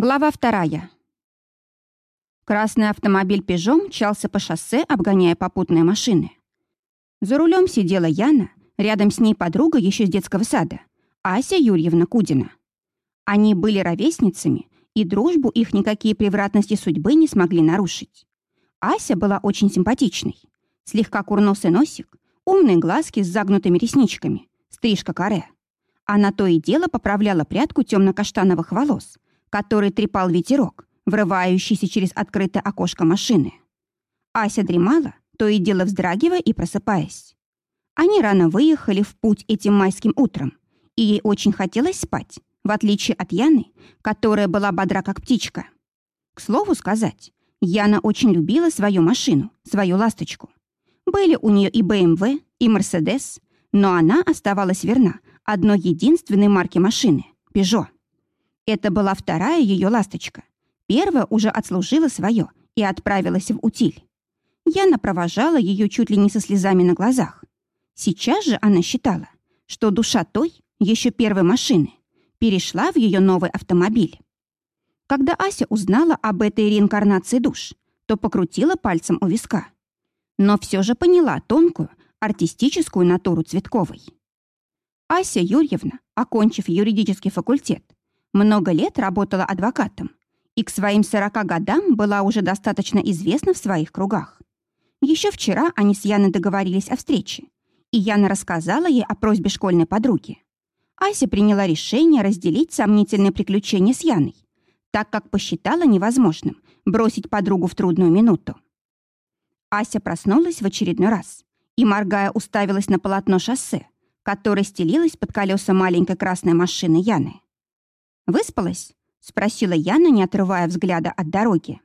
Глава вторая. Красный автомобиль «Пежо» мчался по шоссе, обгоняя попутные машины. За рулем сидела Яна, рядом с ней подруга еще с детского сада, Ася Юрьевна Кудина. Они были ровесницами, и дружбу их никакие превратности судьбы не смогли нарушить. Ася была очень симпатичной. Слегка курносый носик, умные глазки с загнутыми ресничками, стрижка каре. Она то и дело поправляла прядку темно-каштановых волос — который трепал ветерок, врывающийся через открытое окошко машины. Ася дремала, то и дело вздрагивая и просыпаясь. Они рано выехали в путь этим майским утром, и ей очень хотелось спать, в отличие от Яны, которая была бодра как птичка. К слову сказать, Яна очень любила свою машину, свою ласточку. Были у нее и БМВ, и Мерседес, но она оставалась верна одной единственной марке машины — Пежо. Это была вторая ее ласточка. Первая уже отслужила свое и отправилась в утиль. Яна провожала ее чуть ли не со слезами на глазах. Сейчас же она считала, что душа той, еще первой машины, перешла в ее новый автомобиль. Когда Ася узнала об этой реинкарнации душ, то покрутила пальцем у виска. Но все же поняла тонкую, артистическую натуру Цветковой. Ася Юрьевна, окончив юридический факультет, много лет работала адвокатом и к своим 40 годам была уже достаточно известна в своих кругах. Еще вчера они с Яной договорились о встрече, и Яна рассказала ей о просьбе школьной подруги. Ася приняла решение разделить сомнительные приключения с Яной, так как посчитала невозможным бросить подругу в трудную минуту. Ася проснулась в очередной раз и, моргая, уставилась на полотно шоссе, которое стелилось под колеса маленькой красной машины Яны. «Выспалась?» — спросила Яна, не отрывая взгляда от дороги.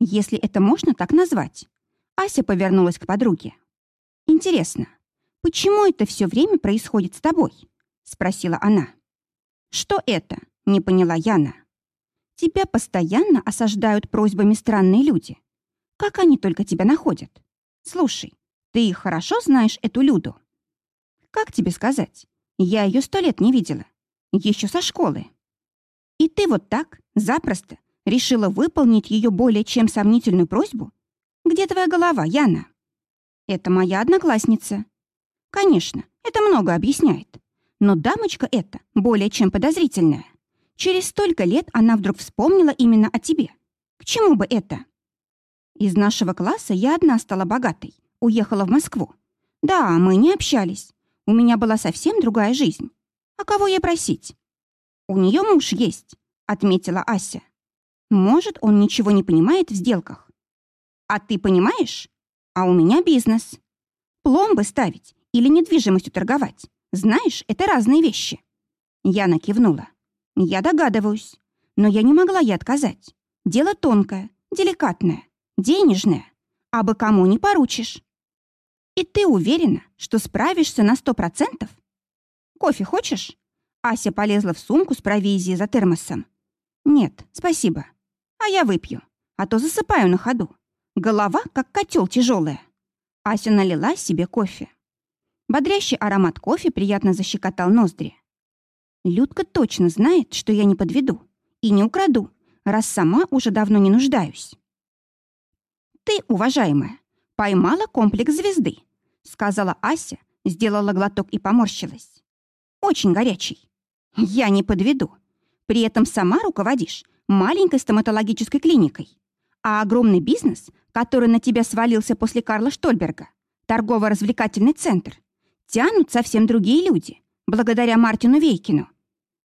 «Если это можно так назвать». Ася повернулась к подруге. «Интересно, почему это все время происходит с тобой?» — спросила она. «Что это?» — не поняла Яна. «Тебя постоянно осаждают просьбами странные люди. Как они только тебя находят? Слушай, ты хорошо знаешь эту Люду?» «Как тебе сказать? Я ее сто лет не видела. Еще со школы. И ты вот так, запросто, решила выполнить ее более чем сомнительную просьбу? Где твоя голова, Яна? Это моя одноклассница. Конечно, это много объясняет. Но дамочка эта более чем подозрительная. Через столько лет она вдруг вспомнила именно о тебе. К чему бы это? Из нашего класса я одна стала богатой, уехала в Москву. Да, мы не общались. У меня была совсем другая жизнь. А кого ей просить? «У нее муж есть», — отметила Ася. «Может, он ничего не понимает в сделках». «А ты понимаешь? А у меня бизнес. Пломбы ставить или недвижимостью торговать. Знаешь, это разные вещи». Яна кивнула. «Я догадываюсь. Но я не могла ей отказать. Дело тонкое, деликатное, денежное. А бы кому не поручишь. И ты уверена, что справишься на сто процентов? Кофе хочешь? Ася полезла в сумку с провизией за термосом. «Нет, спасибо. А я выпью, а то засыпаю на ходу. Голова, как котел тяжелая». Ася налила себе кофе. Бодрящий аромат кофе приятно защекотал ноздри. Людка точно знает, что я не подведу и не украду, раз сама уже давно не нуждаюсь. «Ты, уважаемая, поймала комплекс звезды», — сказала Ася, сделала глоток и поморщилась. «Очень горячий. Я не подведу. При этом сама руководишь маленькой стоматологической клиникой. А огромный бизнес, который на тебя свалился после Карла Штольберга, торгово-развлекательный центр, тянут совсем другие люди, благодаря Мартину Вейкину.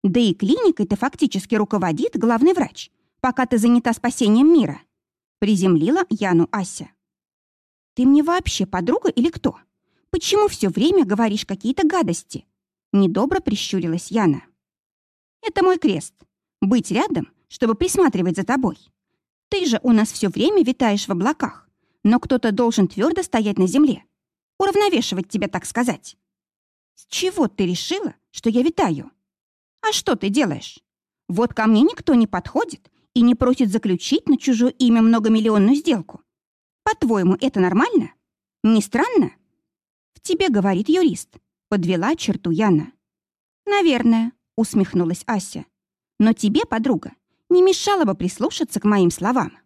Да и клиникой-то фактически руководит главный врач, пока ты занята спасением мира. Приземлила Яну Ася. Ты мне вообще подруга или кто? Почему все время говоришь какие-то гадости? Недобро прищурилась Яна. Это мой крест. Быть рядом, чтобы присматривать за тобой. Ты же у нас все время витаешь в облаках, но кто-то должен твердо стоять на земле. Уравновешивать тебя, так сказать. С чего ты решила, что я витаю? А что ты делаешь? Вот ко мне никто не подходит и не просит заключить на чужое имя многомиллионную сделку. По-твоему, это нормально? Не странно? В тебе говорит юрист. Подвела черту Яна. Наверное, усмехнулась Ася. Но тебе, подруга, Не мешало бы прислушаться к моим словам.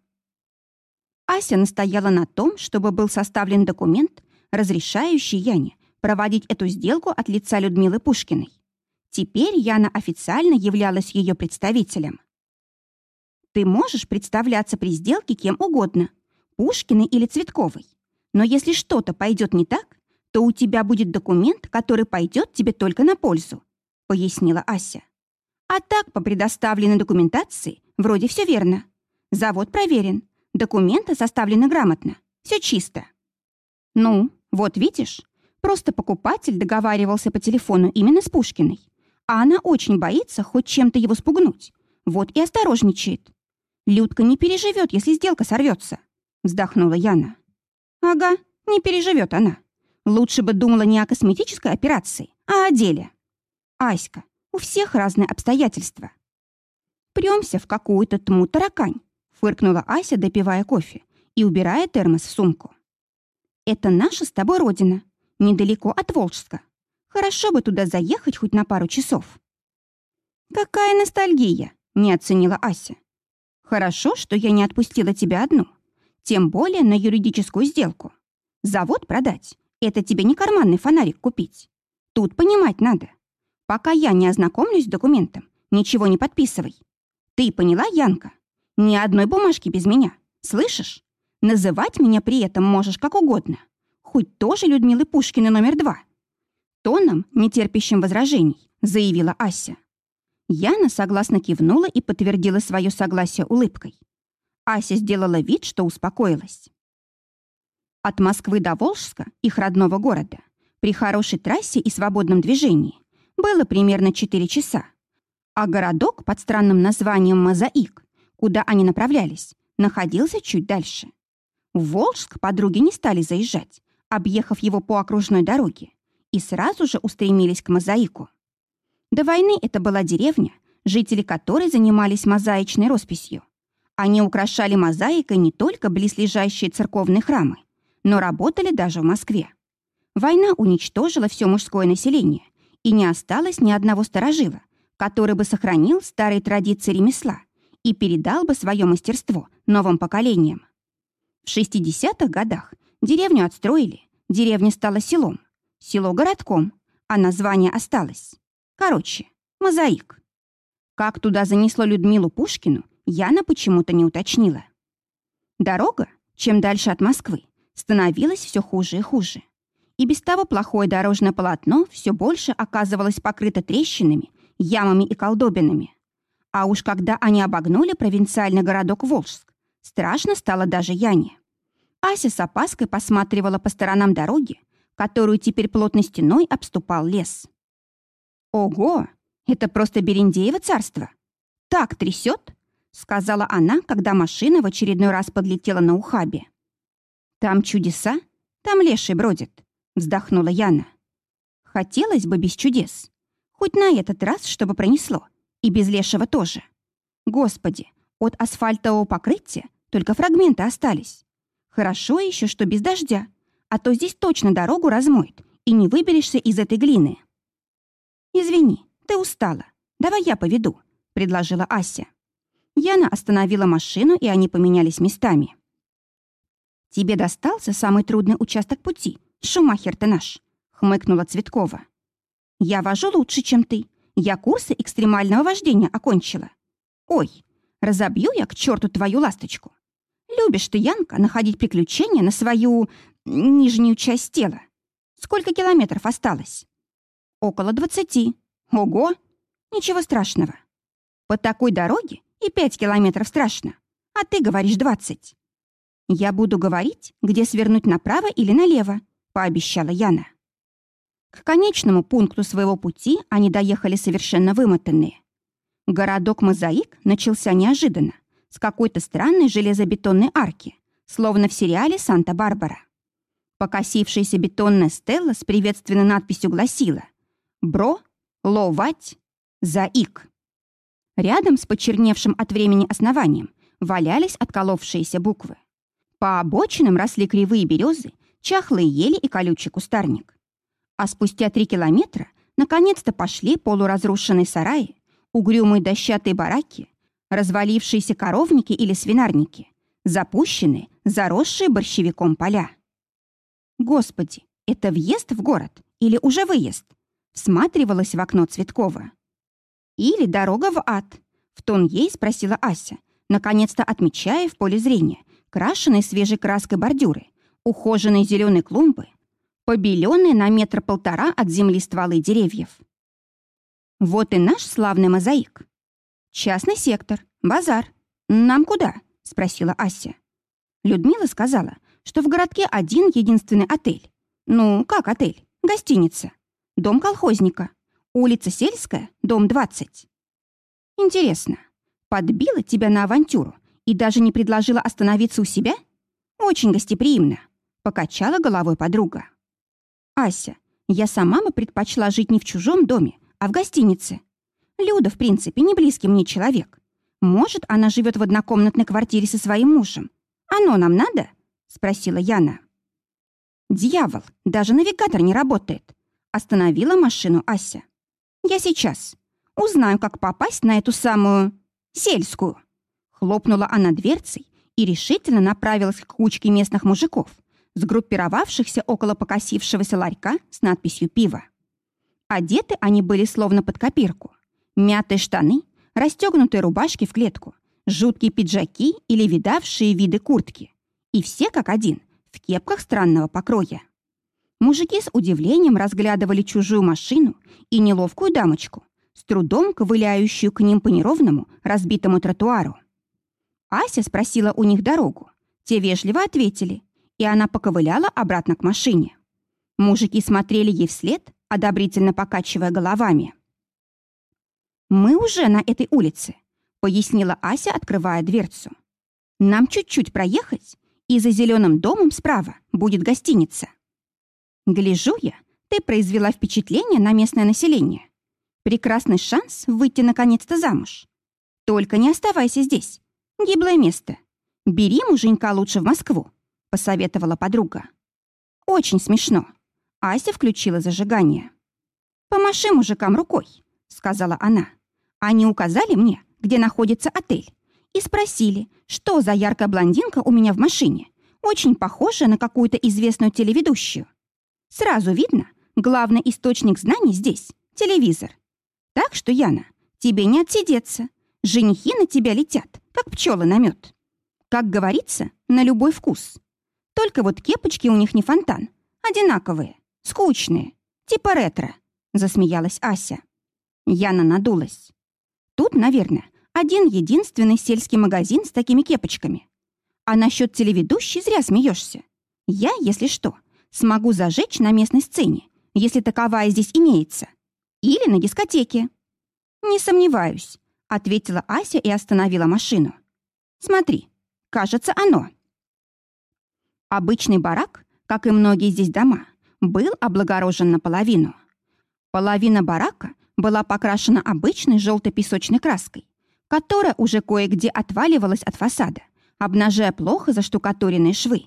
Ася настояла на том, чтобы был составлен документ, разрешающий Яне проводить эту сделку от лица Людмилы Пушкиной. Теперь Яна официально являлась ее представителем. Ты можешь представляться при сделке кем угодно, Пушкиной или Цветковой. Но если что-то пойдет не так, то у тебя будет документ, который пойдет тебе только на пользу», — пояснила Ася. «А так, по предоставленной документации, вроде все верно. Завод проверен, документы составлены грамотно, все чисто». «Ну, вот видишь, просто покупатель договаривался по телефону именно с Пушкиной, а она очень боится хоть чем-то его спугнуть, вот и осторожничает. Людка не переживет, если сделка сорвется», — вздохнула Яна. «Ага, не переживет она. Лучше бы думала не о косметической операции, а о деле. Аська, у всех разные обстоятельства. Премся в какую-то тму таракань, фыркнула Ася, допивая кофе и убирая термос в сумку. Это наша с тобой родина, недалеко от Волжска. Хорошо бы туда заехать хоть на пару часов. Какая ностальгия, не оценила Ася. Хорошо, что я не отпустила тебя одну, тем более на юридическую сделку. Завод продать это тебе не карманный фонарик купить. Тут понимать надо. Пока я не ознакомлюсь с документом, ничего не подписывай. Ты поняла, Янка? Ни одной бумажки без меня. Слышишь? Называть меня при этом можешь как угодно. Хоть тоже Людмилы Пушкина номер два. Тоном, нетерпящим возражений, заявила Ася. Яна согласно кивнула и подтвердила свое согласие улыбкой. Ася сделала вид, что успокоилась. От Москвы до Волжска, их родного города, при хорошей трассе и свободном движении было примерно 4 часа. А городок под странным названием Мозаик, куда они направлялись, находился чуть дальше. В Волжск подруги не стали заезжать, объехав его по окружной дороге, и сразу же устремились к Мозаику. До войны это была деревня, жители которой занимались мозаичной росписью. Они украшали мозаикой не только близлежащие церковные храмы, но работали даже в Москве. Война уничтожила все мужское население, и не осталось ни одного старожила, который бы сохранил старые традиции ремесла и передал бы свое мастерство новым поколениям. В 60-х годах деревню отстроили, деревня стала селом, село городком, а название осталось. Короче, мозаик. Как туда занесло Людмилу Пушкину, Яна почему-то не уточнила. Дорога, чем дальше от Москвы, становилось все хуже и хуже. И без того плохое дорожное полотно все больше оказывалось покрыто трещинами, ямами и колдобинами. А уж когда они обогнули провинциальный городок Волжск, страшно стало даже Яне. Ася с опаской посматривала по сторонам дороги, которую теперь плотной стеной обступал лес. «Ого! Это просто Берендеево царство! Так трясет!» — сказала она, когда машина в очередной раз подлетела на ухабе. «Там чудеса? Там леший бродит», — вздохнула Яна. «Хотелось бы без чудес. Хоть на этот раз, чтобы пронесло. И без лешего тоже. Господи, от асфальтового покрытия только фрагменты остались. Хорошо еще, что без дождя, а то здесь точно дорогу размоет, и не выберешься из этой глины». «Извини, ты устала. Давай я поведу», — предложила Ася. Яна остановила машину, и они поменялись местами. «Тебе достался самый трудный участок пути, Шумахер ты наш», — хмыкнула Цветкова. «Я вожу лучше, чем ты. Я курсы экстремального вождения окончила. Ой, разобью я к черту твою ласточку. Любишь ты, Янка, находить приключения на свою нижнюю часть тела. Сколько километров осталось?» «Около двадцати. Ого! Ничего страшного. По такой дороге и пять километров страшно, а ты говоришь двадцать. «Я буду говорить, где свернуть направо или налево», — пообещала Яна. К конечному пункту своего пути они доехали совершенно вымотанные. Городок Мозаик начался неожиданно, с какой-то странной железобетонной арки, словно в сериале «Санта-Барбара». Покосившаяся бетонная стелла с приветственной надписью гласила «Бро, ловать, заик». Рядом с почерневшим от времени основанием валялись отколовшиеся буквы. По обочинам росли кривые березы, чахлые ели и колючий кустарник. А спустя три километра наконец-то пошли полуразрушенные сараи, угрюмые дощатые бараки, развалившиеся коровники или свинарники, запущенные, заросшие борщевиком поля. Господи, это въезд в город или уже выезд? Всматривалась в окно Цветкова. Или дорога в ад? В тон ей спросила Ася, наконец-то отмечая в поле зрения крашеные свежей краской бордюры, ухоженные зеленые клумбы, побеленные на метр полтора от земли стволы деревьев. Вот и наш славный мозаик. Частный сектор, базар. Нам куда? Спросила Ася. Людмила сказала, что в городке один единственный отель. Ну, как отель? Гостиница. Дом колхозника. Улица Сельская, дом 20. Интересно, подбила тебя на авантюру и даже не предложила остановиться у себя? Очень гостеприимно. Покачала головой подруга. Ася, я сама бы предпочла жить не в чужом доме, а в гостинице. Люда, в принципе, не близкий мне человек. Может, она живет в однокомнатной квартире со своим мужем. Оно нам надо? Спросила Яна. Дьявол, даже навигатор не работает. Остановила машину Ася. Я сейчас. Узнаю, как попасть на эту самую... сельскую. Хлопнула она дверцей и решительно направилась к кучке местных мужиков, сгруппировавшихся около покосившегося ларька с надписью «Пиво». Одеты они были словно под копирку. Мятые штаны, расстегнутые рубашки в клетку, жуткие пиджаки или видавшие виды куртки. И все как один, в кепках странного покроя. Мужики с удивлением разглядывали чужую машину и неловкую дамочку, с трудом ковыляющую к ним по неровному, разбитому тротуару. Ася спросила у них дорогу. Те вежливо ответили, и она поковыляла обратно к машине. Мужики смотрели ей вслед, одобрительно покачивая головами. «Мы уже на этой улице», — пояснила Ася, открывая дверцу. «Нам чуть-чуть проехать, и за зеленым домом справа будет гостиница». «Гляжу я, ты произвела впечатление на местное население. Прекрасный шанс выйти наконец-то замуж. Только не оставайся здесь. Гиблое место. Бери муженька лучше в Москву», — посоветовала подруга. «Очень смешно». Ася включила зажигание. «Помаши мужикам рукой», — сказала она. Они указали мне, где находится отель, и спросили, что за яркая блондинка у меня в машине, очень похожая на какую-то известную телеведущую. Сразу видно, главный источник знаний здесь — телевизор. Так что, Яна, тебе не отсидеться. Женихи на тебя летят, как пчелы на мед. Как говорится, на любой вкус. Только вот кепочки у них не фонтан, одинаковые, скучные, типа ретро, засмеялась Ася. Яна надулась. Тут, наверное, один единственный сельский магазин с такими кепочками. А насчет телеведущей зря смеешься. Я, если что, смогу зажечь на местной сцене, если таковая здесь имеется. Или на дискотеке. Не сомневаюсь, ответила Ася и остановила машину. Смотри, кажется, оно. Обычный барак, как и многие здесь дома, был облагорожен наполовину. Половина барака была покрашена обычной желтой песочной краской, которая уже кое-где отваливалась от фасада, обнажая плохо заштукатуренные швы.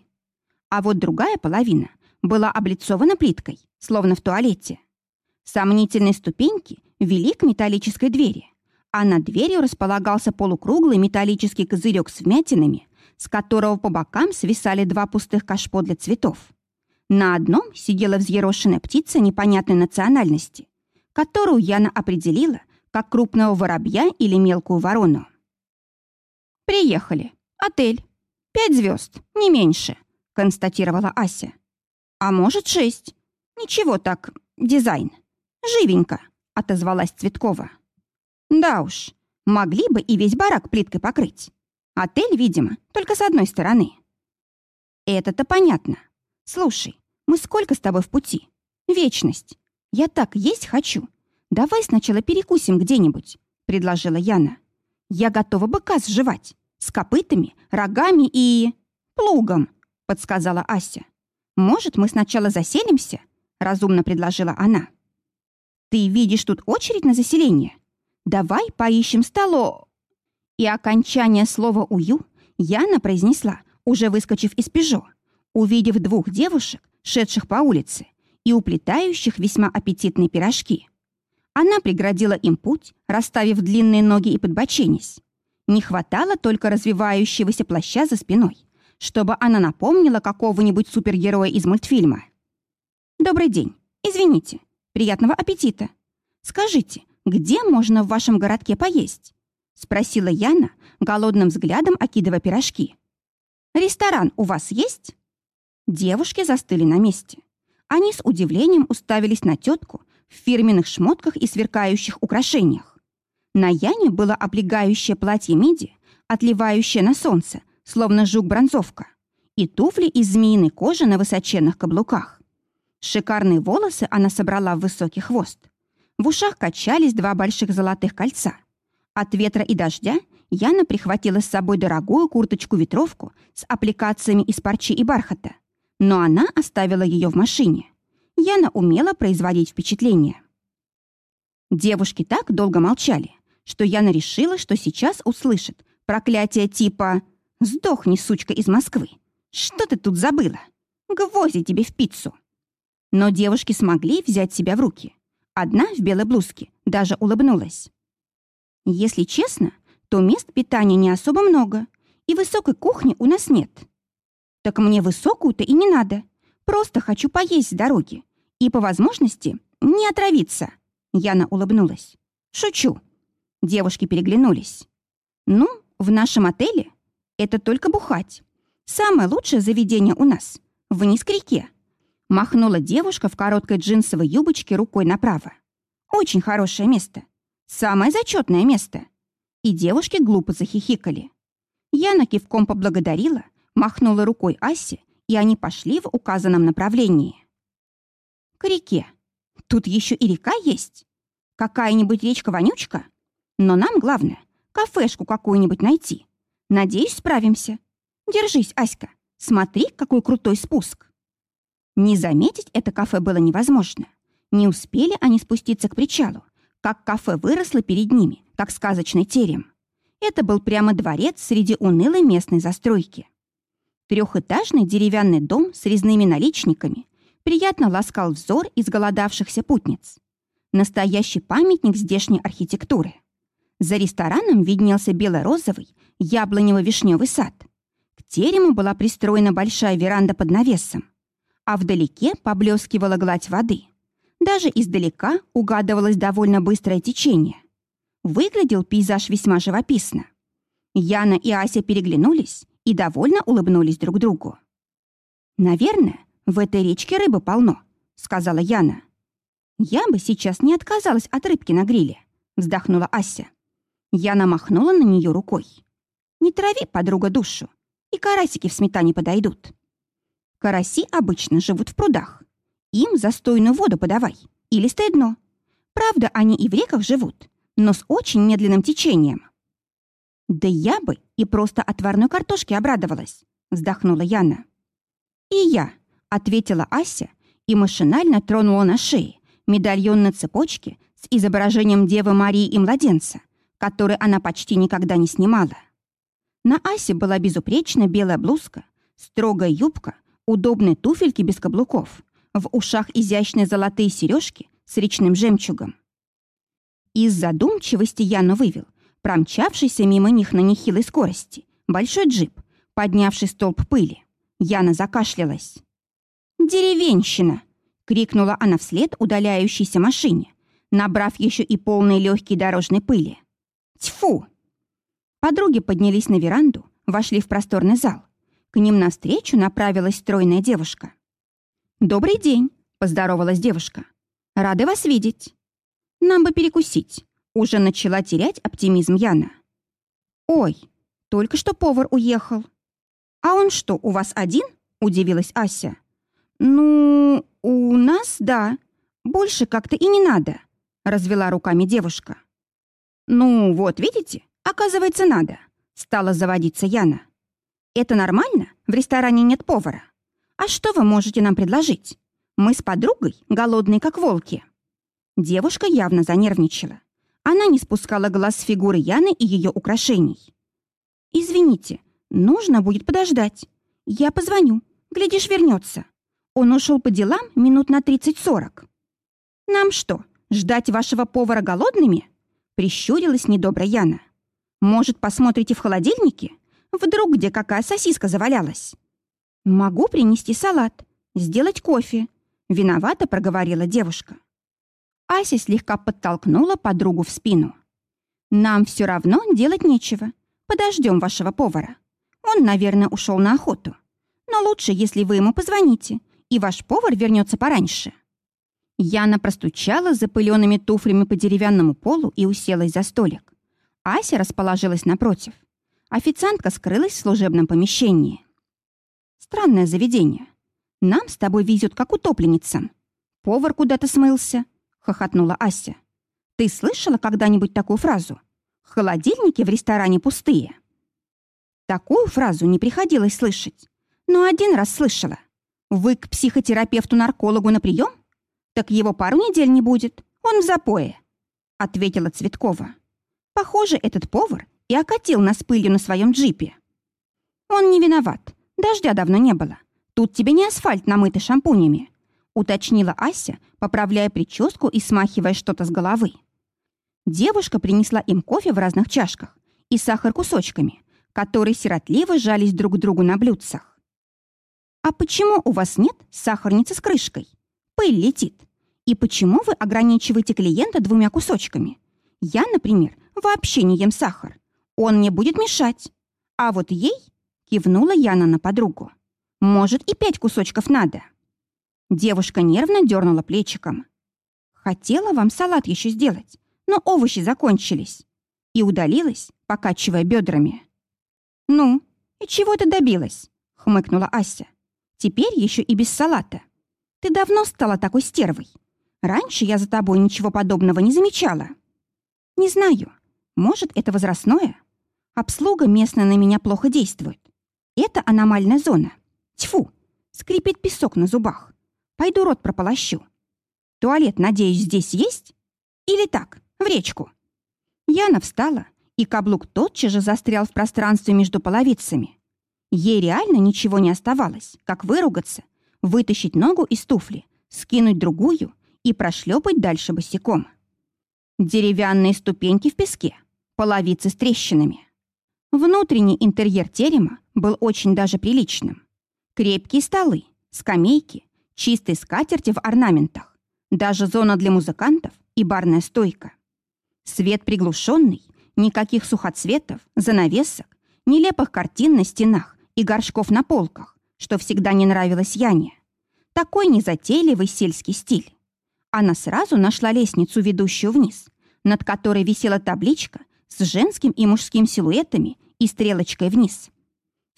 А вот другая половина была облицована плиткой, словно в туалете. Сомнительные ступеньки вели к металлической двери, а над дверью располагался полукруглый металлический козырек с вмятинами, с которого по бокам свисали два пустых кашпо для цветов. На одном сидела взъерошенная птица непонятной национальности, которую Яна определила как крупного воробья или мелкую ворону. «Приехали. Отель. Пять звезд, не меньше», — констатировала Ася. «А может, шесть. Ничего так, дизайн. Живенько», — отозвалась Цветкова. «Да уж, могли бы и весь барак плиткой покрыть. Отель, видимо, только с одной стороны». «Это-то понятно. Слушай, мы сколько с тобой в пути? Вечность. Я так есть хочу. Давай сначала перекусим где-нибудь, предложила Яна. Я готова быка сживать. С копытами, рогами и... плугом, подсказала Ася. Может, мы сначала заселимся? Разумно предложила она. Ты видишь тут очередь на заселение? Давай поищем столо... И окончание слова «ую» Яна произнесла, уже выскочив из «Пежо», увидев двух девушек, шедших по улице, и уплетающих весьма аппетитные пирожки. Она преградила им путь, расставив длинные ноги и подбоченясь. Не хватало только развивающегося плаща за спиной, чтобы она напомнила какого-нибудь супергероя из мультфильма. «Добрый день. Извините. Приятного аппетита. Скажите, где можно в вашем городке поесть?» — спросила Яна, голодным взглядом окидывая пирожки. «Ресторан у вас есть?» Девушки застыли на месте. Они с удивлением уставились на тетку в фирменных шмотках и сверкающих украшениях. На Яне было облегающее платье миди, отливающее на солнце, словно жук-бронзовка, и туфли из змеиной кожи на высоченных каблуках. Шикарные волосы она собрала в высокий хвост. В ушах качались два больших золотых кольца. От ветра и дождя Яна прихватила с собой дорогую курточку-ветровку с аппликациями из парчи и бархата. Но она оставила ее в машине. Яна умела производить впечатление. Девушки так долго молчали, что Яна решила, что сейчас услышит проклятие типа «Сдохни, сучка из Москвы! Что ты тут забыла? Гвозди тебе в пиццу!» Но девушки смогли взять себя в руки. Одна в белой блузке даже улыбнулась. Если честно, то мест питания не особо много, и высокой кухни у нас нет. Так мне высокую-то и не надо. Просто хочу поесть с дороги. И по возможности не отравиться. Яна улыбнулась. Шучу. Девушки переглянулись. Ну, в нашем отеле это только бухать. Самое лучшее заведение у нас. Вниз к реке. Махнула девушка в короткой джинсовой юбочке рукой направо. Очень хорошее место. Самое зачетное место. И девушки глупо захихикали. Яна кивком поблагодарила, махнула рукой Асе, и они пошли в указанном направлении. К реке. Тут еще и река есть. Какая-нибудь речка-вонючка? Но нам главное — кафешку какую-нибудь найти. Надеюсь, справимся. Держись, Аська. Смотри, какой крутой спуск. Не заметить это кафе было невозможно. Не успели они спуститься к причалу, как кафе выросло перед ними, как сказочный терем. Это был прямо дворец среди унылой местной застройки. Трехэтажный деревянный дом с резными наличниками приятно ласкал взор изголодавшихся путниц. Настоящий памятник здешней архитектуры. За рестораном виднелся бело-розовый яблонево-вишневый сад. К терему была пристроена большая веранда под навесом а вдалеке поблескивала гладь воды. Даже издалека угадывалось довольно быстрое течение. Выглядел пейзаж весьма живописно. Яна и Ася переглянулись и довольно улыбнулись друг другу. «Наверное, в этой речке рыбы полно», — сказала Яна. «Я бы сейчас не отказалась от рыбки на гриле», — вздохнула Ася. Яна махнула на нее рукой. «Не трави, подруга, душу, и карасики в сметане подойдут». Караси обычно живут в прудах. Им застойную воду подавай или стыдно. Правда, они и в реках живут, но с очень медленным течением. «Да я бы и просто отварной картошке обрадовалась», — вздохнула Яна. «И я», — ответила Ася и машинально тронула на шее медальон на цепочке с изображением Девы Марии и младенца, который она почти никогда не снимала. На Асе была безупречная белая блузка, строгая юбка — удобные туфельки без каблуков, в ушах изящные золотые сережки с речным жемчугом. Из задумчивости Яну вывел промчавшийся мимо них на нехилой скорости большой джип, поднявший столб пыли. Яна закашлялась. «Деревенщина!» — крикнула она вслед удаляющейся машине, набрав еще и полные легкие дорожной пыли. «Тьфу!» Подруги поднялись на веранду, вошли в просторный зал, к ним навстречу направилась стройная девушка. «Добрый день», — поздоровалась девушка. «Рады вас видеть. Нам бы перекусить». Уже начала терять оптимизм Яна. «Ой, только что повар уехал». «А он что, у вас один?» — удивилась Ася. «Ну, у нас, да. Больше как-то и не надо», — развела руками девушка. «Ну, вот, видите, оказывается, надо», — стала заводиться Яна. Это нормально? В ресторане нет повара. А что вы можете нам предложить? Мы с подругой голодные, как волки». Девушка явно занервничала. Она не спускала глаз с фигуры Яны и ее украшений. «Извините, нужно будет подождать. Я позвоню. Глядишь, вернется. Он ушел по делам минут на 30-40. Нам что, ждать вашего повара голодными?» Прищурилась недобро Яна. Может, посмотрите в холодильнике? Вдруг где какая сосиска завалялась? Могу принести салат, сделать кофе. Виновато проговорила девушка. Ася слегка подтолкнула подругу в спину. Нам все равно делать нечего. Подождем вашего повара. Он, наверное, ушел на охоту. Но лучше, если вы ему позвоните, и ваш повар вернется пораньше. Яна простучала запыленными туфлями по деревянному полу и уселась за столик. Ася расположилась напротив. Официантка скрылась в служебном помещении. Странное заведение. Нам с тобой везет, как утопленницам. Повар куда-то смылся, хохотнула Ася. Ты слышала когда-нибудь такую фразу? Холодильники в ресторане пустые. Такую фразу не приходилось слышать. Но один раз слышала. Вы к психотерапевту-наркологу на прием? Так его пару недель не будет. Он в запое, ответила Цветкова. Похоже, этот повар и окатил нас пылью на своем джипе. Он не виноват. Дождя давно не было. Тут тебе не асфальт, намытый шампунями, уточнила Ася, поправляя прическу и смахивая что-то с головы. Девушка принесла им кофе в разных чашках и сахар кусочками, которые сиротливо жались друг к другу на блюдцах. «А почему у вас нет сахарницы с крышкой? Пыль летит. И почему вы ограничиваете клиента двумя кусочками? Я, например, вообще не ем сахар. Он мне будет мешать. А вот ей, кивнула Яна на подругу, может и пять кусочков надо. Девушка нервно дернула плечиком. Хотела вам салат еще сделать, но овощи закончились. И удалилась, покачивая бедрами. «Ну, и чего ты добилась?» — хмыкнула Ася. «Теперь еще и без салата. Ты давно стала такой стервой. Раньше я за тобой ничего подобного не замечала». «Не знаю. Может, это возрастное? Обслуга местная на меня плохо действует. Это аномальная зона. Тьфу, скрипит песок на зубах. Пойду рот прополощу. Туалет, надеюсь, здесь есть? Или так, в речку?» Яна встала, и каблук тотчас же застрял в пространстве между половицами. Ей реально ничего не оставалось, как выругаться, вытащить ногу из туфли, скинуть другую и прошлепать дальше босиком. Деревянные ступеньки в песке, половицы с трещинами. Внутренний интерьер терема был очень даже приличным. Крепкие столы, скамейки, чистые скатерти в орнаментах, даже зона для музыкантов и барная стойка. Свет приглушенный, никаких сухоцветов, занавесок, нелепых картин на стенах и горшков на полках, что всегда не нравилось Яне. Такой незатейливый сельский стиль. Она сразу нашла лестницу, ведущую вниз, над которой висела табличка с женским и мужским силуэтами и стрелочкой вниз.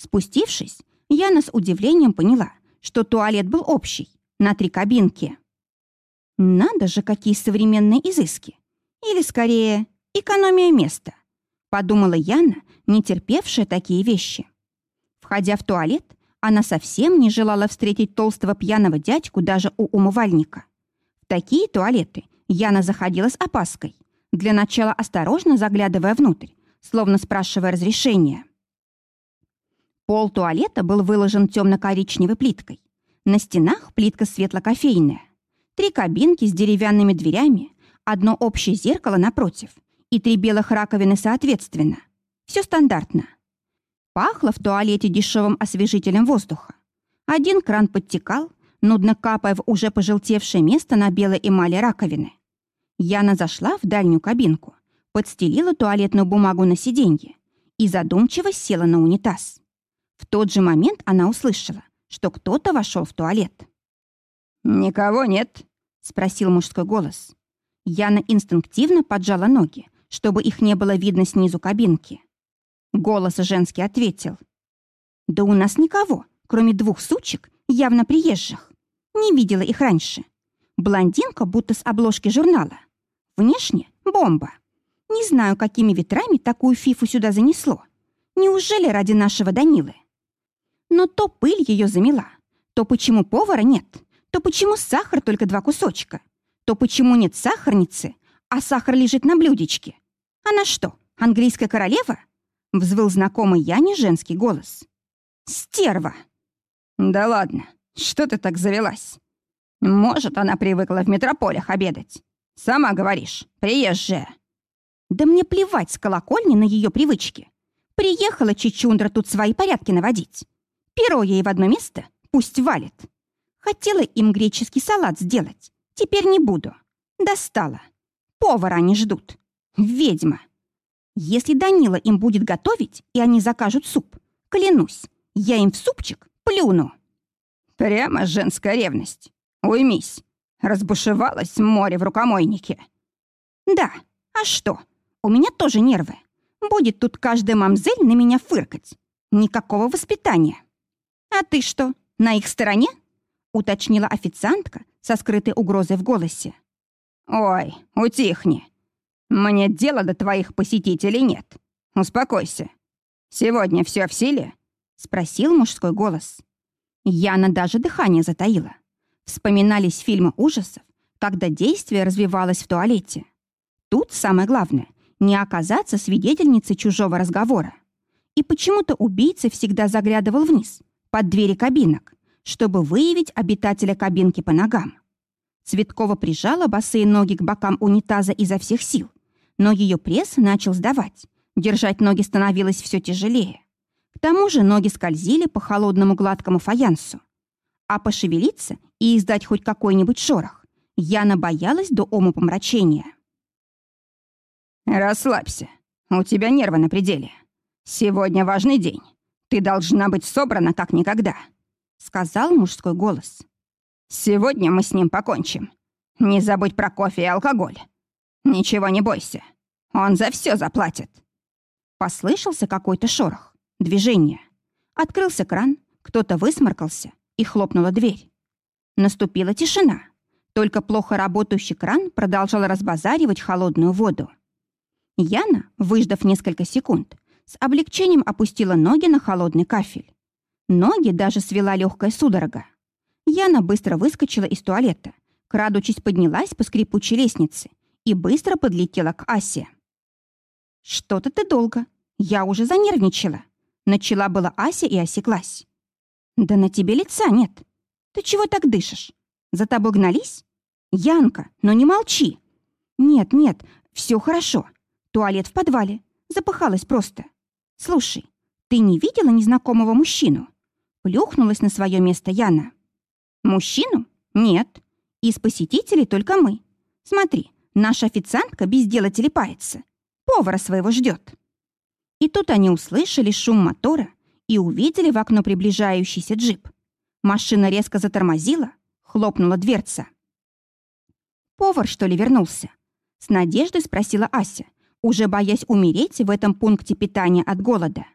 Спустившись, Яна с удивлением поняла, что туалет был общий, на три кабинки. Надо же, какие современные изыски. Или, скорее, экономия места. Подумала Яна, не терпевшая такие вещи. Входя в туалет, она совсем не желала встретить толстого пьяного дядьку даже у умывальника. В такие туалеты Яна заходила с опаской, для начала осторожно заглядывая внутрь, словно спрашивая разрешения. Пол туалета был выложен темно-коричневой плиткой. На стенах плитка светло-кофейная. Три кабинки с деревянными дверями, одно общее зеркало напротив и три белых раковины соответственно. Все стандартно. Пахло в туалете дешевым освежителем воздуха. Один кран подтекал, нудно капая в уже пожелтевшее место на белой эмали раковины. Яна зашла в дальнюю кабинку, подстелила туалетную бумагу на сиденье и задумчиво села на унитаз. В тот же момент она услышала, что кто-то вошел в туалет. «Никого нет?» — спросил мужской голос. Яна инстинктивно поджала ноги, чтобы их не было видно снизу кабинки. Голос женский ответил. «Да у нас никого, кроме двух сучек, явно приезжих. Не видела их раньше. Блондинка будто с обложки журнала. Внешне — бомба. Не знаю, какими ветрами такую фифу сюда занесло. Неужели ради нашего Данилы? Но то пыль ее замела, то почему повара нет, то почему сахар только два кусочка, то почему нет сахарницы, а сахар лежит на блюдечке. Она что, английская королева? Взвыл знакомый Яне женский голос. «Стерва!» «Да ладно, что ты так завелась? Может, она привыкла в метрополях обедать. Сама говоришь, приезжая». Да мне плевать с колокольни на ее привычки. Приехала Чичундра тут свои порядки наводить. Перо ей в одно место пусть валит. Хотела им греческий салат сделать. Теперь не буду. Достала. Повара они ждут. Ведьма. Если Данила им будет готовить, и они закажут суп, клянусь, я им в супчик плюну. Прямо женская ревность. Уймись. Разбушевалось море в рукомойнике. Да, а что? У меня тоже нервы. Будет тут каждая мамзель на меня фыркать. Никакого воспитания. А ты что, на их стороне? Уточнила официантка со скрытой угрозой в голосе. Ой, утихни. Мне дела до твоих посетителей нет. Успокойся. Сегодня все в силе? Спросил мужской голос. Яна даже дыхание затаила. Вспоминались фильмы ужасов, когда действие развивалось в туалете. Тут самое главное — не оказаться свидетельницей чужого разговора. И почему-то убийца всегда заглядывал вниз, под двери кабинок, чтобы выявить обитателя кабинки по ногам. Цветкова прижала босые ноги к бокам унитаза изо всех сил, но ее пресс начал сдавать. Держать ноги становилось все тяжелее. К тому же ноги скользили по холодному гладкому фаянсу. А пошевелиться и издать хоть какой-нибудь шорох Яна боялась до помрачения. «Расслабься. У тебя нервы на пределе. Сегодня важный день. Ты должна быть собрана как никогда», — сказал мужской голос. «Сегодня мы с ним покончим. Не забудь про кофе и алкоголь. Ничего не бойся. Он за все заплатит». Послышался какой-то шорох, движение. Открылся кран, кто-то высморкался, и хлопнула дверь. Наступила тишина. Только плохо работающий кран продолжал разбазаривать холодную воду. Яна, выждав несколько секунд, с облегчением опустила ноги на холодный кафель. Ноги даже свела легкая судорога. Яна быстро выскочила из туалета, крадучись поднялась по скрипучей лестнице и быстро подлетела к Асе. «Что-то ты долго. Я уже занервничала». Начала была Ася и осеклась. «Да на тебе лица нет. Ты чего так дышишь? За тобой гнались? Янка, но не молчи!» «Нет, нет, все хорошо. Туалет в подвале. Запыхалась просто. Слушай, ты не видела незнакомого мужчину?» Плюхнулась на свое место Яна. «Мужчину? Нет. Из посетителей только мы. Смотри, наша официантка без дела телепается. Повара своего ждет». И тут они услышали шум мотора и увидели в окно приближающийся джип. Машина резко затормозила, хлопнула дверца. «Повар, что ли, вернулся?» С надеждой спросила Ася, уже боясь умереть в этом пункте питания от голода.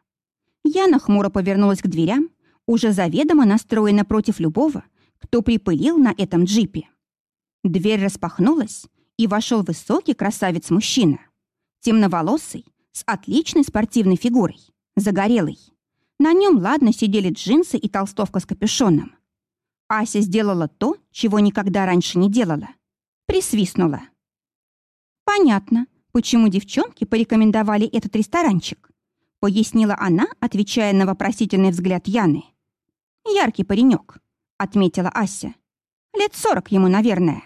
Яна хмуро повернулась к дверям, уже заведомо настроена против любого, кто припылил на этом джипе. Дверь распахнулась, и вошел высокий красавец-мужчина. Темноволосый, с отличной спортивной фигурой, загорелый. На нем ладно сидели джинсы и толстовка с капюшоном. Ася сделала то, чего никогда раньше не делала. Присвистнула. Понятно, почему девчонки порекомендовали этот ресторанчик, пояснила она, отвечая на вопросительный взгляд Яны. Яркий паренек, отметила Ася. Лет сорок ему, наверное.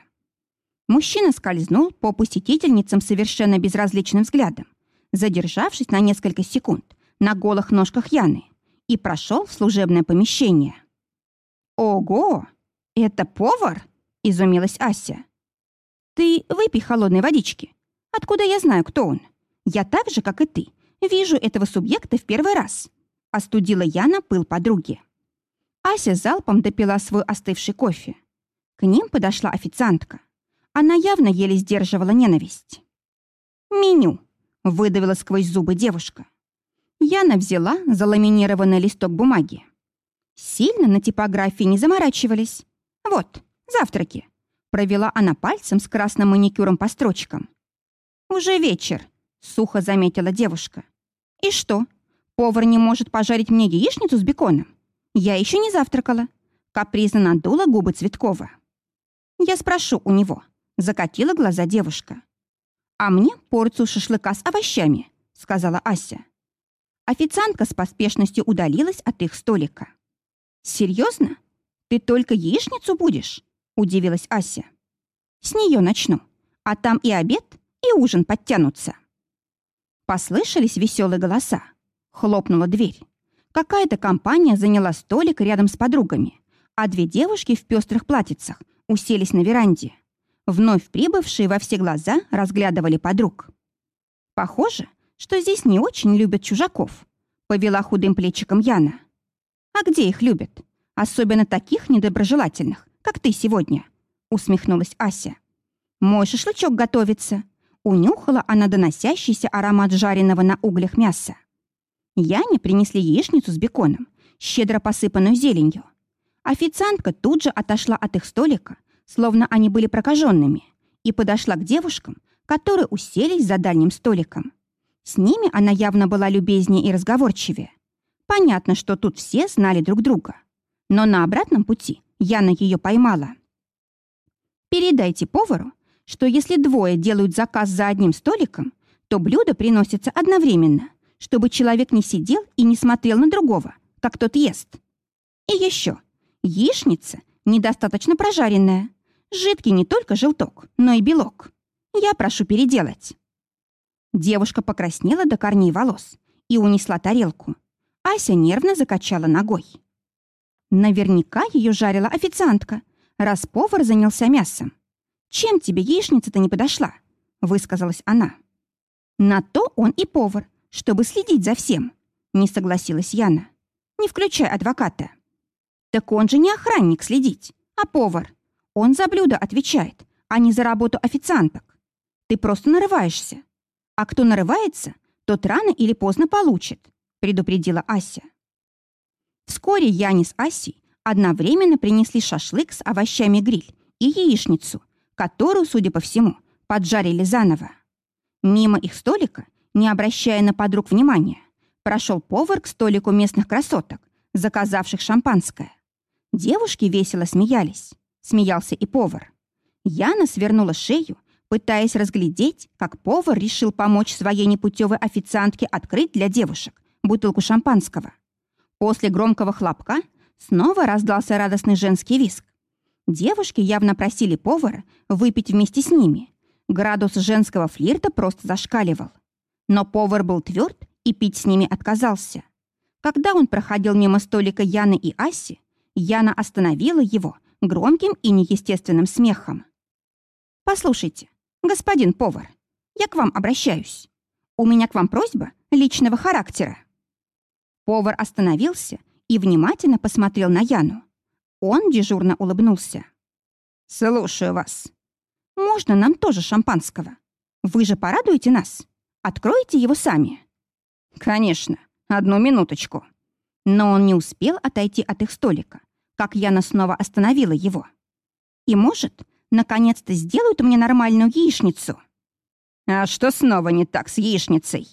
Мужчина скользнул по посетительницам совершенно безразличным взглядом, задержавшись на несколько секунд на голых ножках Яны и прошел в служебное помещение. «Ого! Это повар?» — изумилась Ася. «Ты выпей холодной водички. Откуда я знаю, кто он? Я так же, как и ты, вижу этого субъекта в первый раз», — остудила Яна пыл подруги. Ася залпом допила свой остывший кофе. К ним подошла официантка. Она явно еле сдерживала ненависть. «Меню», — выдавила сквозь зубы девушка. Яна взяла заламинированный листок бумаги. Сильно на типографии не заморачивались. Вот, завтраки. Провела она пальцем с красным маникюром по строчкам. «Уже вечер», — сухо заметила девушка. «И что? Повар не может пожарить мне яичницу с беконом? Я еще не завтракала». Капризно надула губы Цветкова. «Я спрошу у него», — закатила глаза девушка. «А мне порцию шашлыка с овощами», — сказала Ася. Официантка с поспешностью удалилась от их столика. «Серьезно? Ты только яичницу будешь?» — удивилась Ася. «С нее начну. А там и обед, и ужин подтянутся». Послышались веселые голоса. Хлопнула дверь. Какая-то компания заняла столик рядом с подругами, а две девушки в пестрых платьицах уселись на веранде. Вновь прибывшие во все глаза разглядывали подруг. Похоже, что здесь не очень любят чужаков, повела худым плечиком Яна. А где их любят? Особенно таких недоброжелательных, как ты сегодня, усмехнулась Ася. Мой шашлычок готовится. Унюхала она доносящийся аромат жареного на углях мяса. Яне принесли яичницу с беконом, щедро посыпанную зеленью. Официантка тут же отошла от их столика, словно они были прокаженными, и подошла к девушкам, которые уселись за дальним столиком. С ними она явно была любезнее и разговорчивее. Понятно, что тут все знали друг друга. Но на обратном пути Яна ее поймала. «Передайте повару, что если двое делают заказ за одним столиком, то блюдо приносится одновременно, чтобы человек не сидел и не смотрел на другого, как тот ест. И еще, яичница недостаточно прожаренная. Жидкий не только желток, но и белок. Я прошу переделать. Девушка покраснела до корней волос и унесла тарелку. Ася нервно закачала ногой. Наверняка ее жарила официантка, раз повар занялся мясом. «Чем тебе яичница-то не подошла?» — высказалась она. «На то он и повар, чтобы следить за всем», — не согласилась Яна. «Не включай адвоката». «Так он же не охранник следить, а повар. Он за блюдо отвечает, а не за работу официанток. Ты просто нарываешься. А кто нарывается, тот рано или поздно получит», — предупредила Ася. Вскоре Яне с Асей одновременно принесли шашлык с овощами гриль и яичницу, которую, судя по всему, поджарили заново. Мимо их столика не обращая на подруг внимания, прошел повар к столику местных красоток, заказавших шампанское. Девушки весело смеялись. Смеялся и повар. Яна свернула шею, пытаясь разглядеть, как повар решил помочь своей непутевой официантке открыть для девушек бутылку шампанского. После громкого хлопка снова раздался радостный женский виск. Девушки явно просили повара выпить вместе с ними. Градус женского флирта просто зашкаливал. Но повар был тверд и пить с ними отказался. Когда он проходил мимо столика Яны и Аси, Яна остановила его громким и неестественным смехом. «Послушайте, господин повар, я к вам обращаюсь. У меня к вам просьба личного характера». Повар остановился и внимательно посмотрел на Яну. Он дежурно улыбнулся. «Слушаю вас. Можно нам тоже шампанского? Вы же порадуете нас?» Откроете его сами?» «Конечно. Одну минуточку». Но он не успел отойти от их столика, как Яна снова остановила его. «И, может, наконец-то сделают мне нормальную яичницу?» «А что снова не так с яичницей?»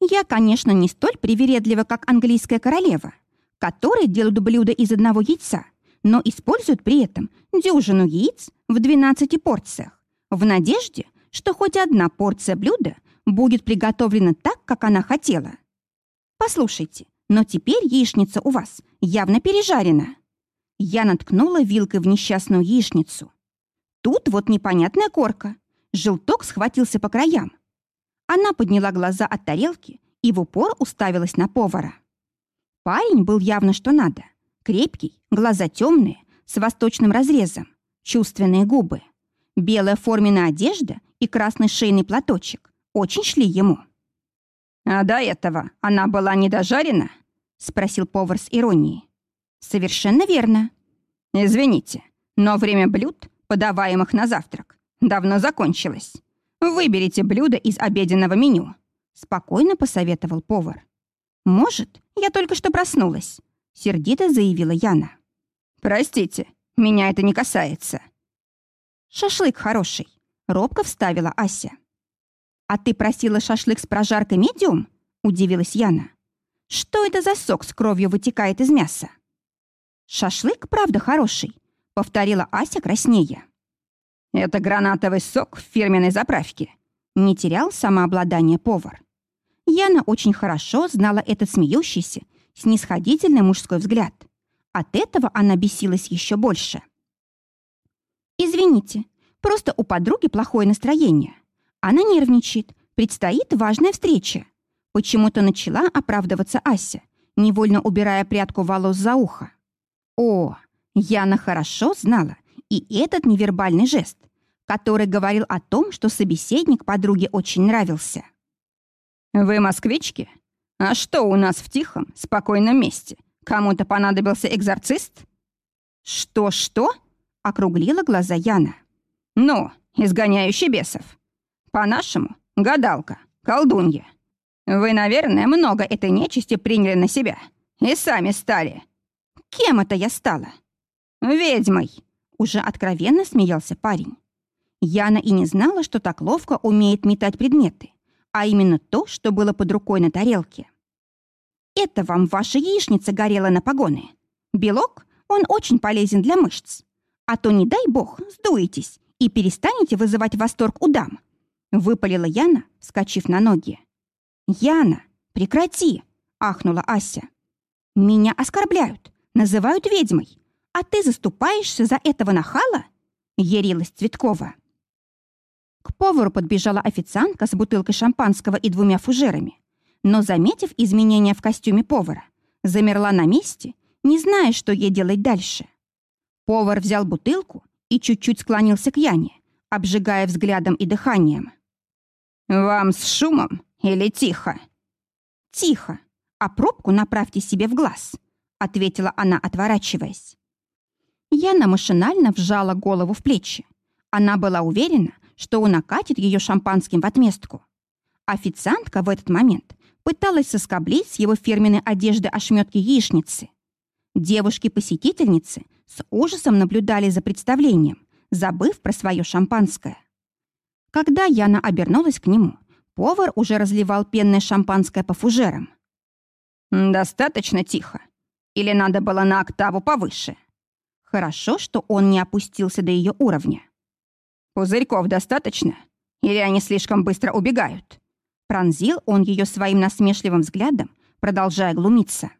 «Я, конечно, не столь привередлива, как английская королева, которые делают блюдо из одного яйца, но используют при этом дюжину яиц в 12 порциях, в надежде, что хоть одна порция блюда будет приготовлена так, как она хотела. Послушайте, но теперь яичница у вас явно пережарена. Я наткнула вилкой в несчастную яичницу. Тут вот непонятная корка. Желток схватился по краям. Она подняла глаза от тарелки и в упор уставилась на повара. Парень был явно что надо. Крепкий, глаза темные, с восточным разрезом, чувственные губы, белая форменная одежда и красный шейный платочек очень шли ему. «А до этого она была недожарена?» — спросил повар с иронией. «Совершенно верно». «Извините, но время блюд, подаваемых на завтрак, давно закончилось. Выберите блюдо из обеденного меню», — спокойно посоветовал повар. «Может, я только что проснулась», — сердито заявила Яна. «Простите, меня это не касается». «Шашлык хороший», — робко вставила Ася. «А ты просила шашлык с прожаркой медиум?» — удивилась Яна. «Что это за сок с кровью вытекает из мяса?» «Шашлык, правда, хороший», — повторила Ася краснея. «Это гранатовый сок в фирменной заправке», — не терял самообладание повар. Яна очень хорошо знала этот смеющийся, снисходительный мужской взгляд. От этого она бесилась еще больше. «Извините, просто у подруги плохое настроение. Она нервничает, Предстоит важная встреча. Почему-то начала оправдываться Ася, невольно убирая прядку волос за ухо. О, Яна хорошо знала и этот невербальный жест, который говорил о том, что собеседник подруге очень нравился. «Вы москвички? А что у нас в тихом, спокойном месте? Кому-то понадобился экзорцист?» «Что-что?» — округлила глаза Яна. «Ну, изгоняющий бесов. По-нашему, гадалка, колдунья. Вы, наверное, много этой нечисти приняли на себя и сами стали». «Кем это я стала?» «Ведьмой», — уже откровенно смеялся парень. Яна и не знала, что так ловко умеет метать предметы, а именно то, что было под рукой на тарелке. «Это вам ваша яичница горела на погоны. Белок, он очень полезен для мышц. А то, не дай бог, сдуетесь и перестанете вызывать восторг у дам», — выпалила Яна, вскочив на ноги. «Яна, прекрати!» — ахнула Ася. «Меня оскорбляют, называют ведьмой, а ты заступаешься за этого нахала?» — ярилась Цветкова. К повару подбежала официантка с бутылкой шампанского и двумя фужерами, но, заметив изменения в костюме повара, замерла на месте, не зная, что ей делать дальше. Повар взял бутылку и чуть-чуть склонился к Яне, обжигая взглядом и дыханием. «Вам с шумом или тихо?» «Тихо, а пробку направьте себе в глаз», — ответила она, отворачиваясь. Яна машинально вжала голову в плечи. Она была уверена, что он окатит ее шампанским в отместку. Официантка в этот момент пыталась соскоблить с его фирменной одежды ошметки яичницы. Девушки-посетительницы с ужасом наблюдали за представлением, забыв про свое шампанское. Когда Яна обернулась к нему, повар уже разливал пенное шампанское по фужерам. «Достаточно тихо. Или надо было на октаву повыше?» Хорошо, что он не опустился до ее уровня. «Пузырьков достаточно? Или они слишком быстро убегают?» Пронзил он ее своим насмешливым взглядом, продолжая глумиться.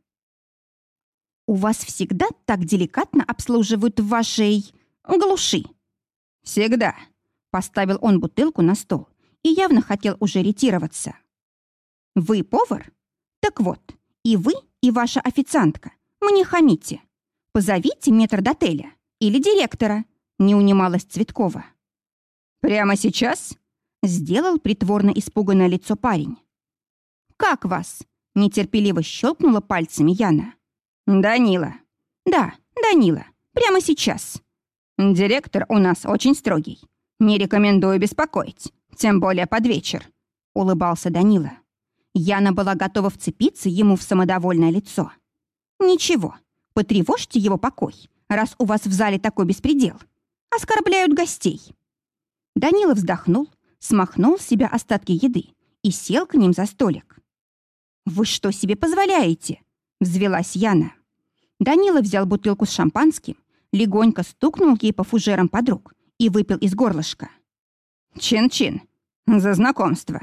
«У вас всегда так деликатно обслуживают в вашей... глуши?» «Всегда», — поставил он бутылку на стол и явно хотел уже ретироваться. «Вы повар? Так вот, и вы, и ваша официантка мне хамите. Позовите метрдотеля или директора», — не унималась Цветкова. «Прямо сейчас?» — сделал притворно испуганное лицо парень. «Как вас?» — нетерпеливо щелкнула пальцами Яна. «Данила». «Да, Данила. Прямо сейчас». «Директор у нас очень строгий. Не рекомендую беспокоить, тем более под вечер», — улыбался Данила. Яна была готова вцепиться ему в самодовольное лицо. «Ничего, потревожьте его покой, раз у вас в зале такой беспредел. Оскорбляют гостей». Данила вздохнул, смахнул с себя остатки еды и сел к ним за столик. «Вы что себе позволяете?» — взвелась Яна. Данила взял бутылку с шампанским, легонько стукнул ей по фужерам подруг и выпил из горлышка. «Чин-чин, за знакомство.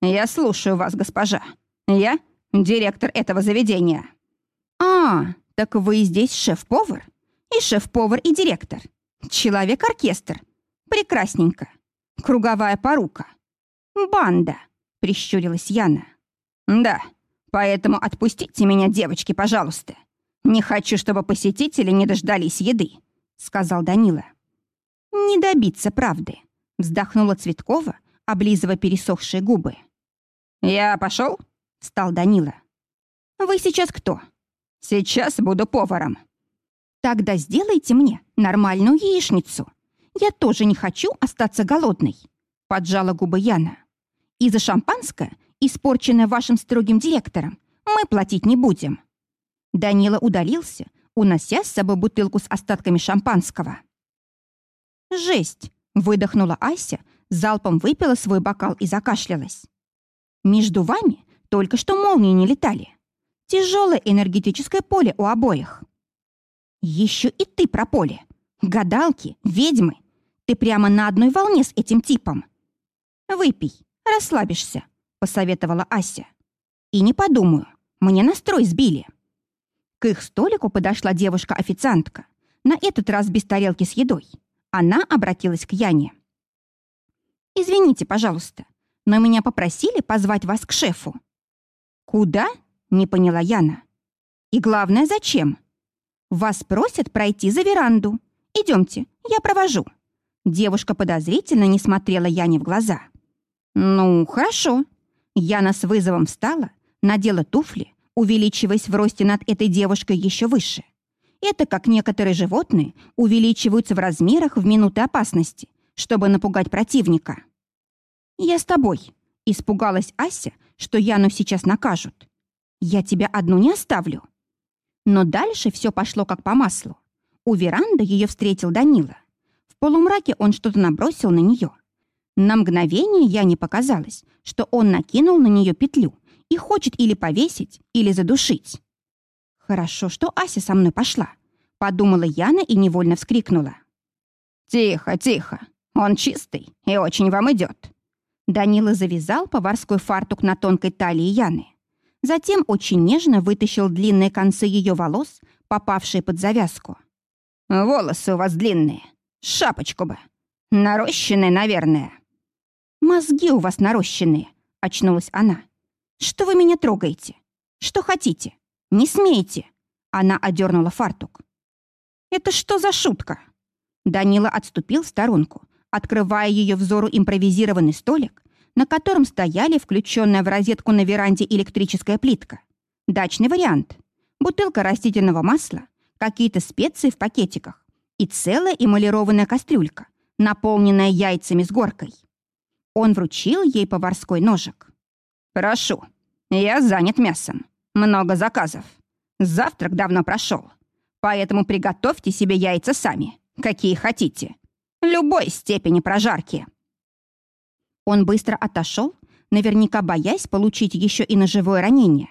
Я слушаю вас, госпожа. Я директор этого заведения». «А, так вы здесь шеф-повар? И шеф-повар, и директор. Человек-оркестр. Прекрасненько. Круговая порука. Банда, прищурилась Яна. Да, поэтому отпустите меня, девочки, пожалуйста. Не хочу, чтобы посетители не дождались еды, сказал Данила. Не добиться правды, вздохнула Цветкова, облизывая пересохшие губы. Я пошел? встал Данила. Вы сейчас кто? Сейчас буду поваром. Тогда сделайте мне нормальную яичницу, я тоже не хочу остаться голодной», — поджала губы Яна. «И за шампанское, испорченное вашим строгим директором, мы платить не будем». Данила удалился, унося с собой бутылку с остатками шампанского. «Жесть!» — выдохнула Ася, залпом выпила свой бокал и закашлялась. «Между вами только что молнии не летали. Тяжелое энергетическое поле у обоих». «Еще и ты про поле. Гадалки, ведьмы, ты прямо на одной волне с этим типом. Выпей, расслабишься, посоветовала Ася. И не подумаю, мне настрой сбили. К их столику подошла девушка-официантка, на этот раз без тарелки с едой. Она обратилась к Яне. «Извините, пожалуйста, но меня попросили позвать вас к шефу». «Куда?» — не поняла Яна. «И главное, зачем?» «Вас просят пройти за веранду. Идемте, я провожу». Девушка подозрительно не смотрела Яне в глаза. «Ну, хорошо». Яна с вызовом встала, надела туфли, увеличиваясь в росте над этой девушкой еще выше. Это как некоторые животные увеличиваются в размерах в минуты опасности, чтобы напугать противника. «Я с тобой», — испугалась Ася, что Яну сейчас накажут. «Я тебя одну не оставлю». Но дальше все пошло как по маслу. У веранды ее встретил Данила. В полумраке он что-то набросил на нее. На мгновение я не показалось, что он накинул на нее петлю и хочет или повесить, или задушить. «Хорошо, что Ася со мной пошла», — подумала Яна и невольно вскрикнула. «Тихо, тихо, он чистый и очень вам идет. Данила завязал поварской фартук на тонкой талии Яны. Затем очень нежно вытащил длинные концы ее волос, попавшие под завязку. «Волосы у вас длинные. Шапочку бы. Нарощенные, наверное». «Мозги у вас нарощенные», — очнулась она. «Что вы меня трогаете? Что хотите? Не смейте!» Она одернула фартук. «Это что за шутка?» Данила отступил в сторонку, открывая ее взору импровизированный столик, на котором стояли включенная в розетку на веранде электрическая плитка. Дачный вариант. Бутылка растительного масла, какие-то специи в пакетиках и целая эмалированная кастрюлька, наполненная яйцами с горкой. Он вручил ей поварской ножик. «Прошу, я занят мясом. Много заказов. Завтрак давно прошел. Поэтому приготовьте себе яйца сами, какие хотите любой степени прожарки. Он быстро отошел, наверняка боясь получить еще и ножевое ранение,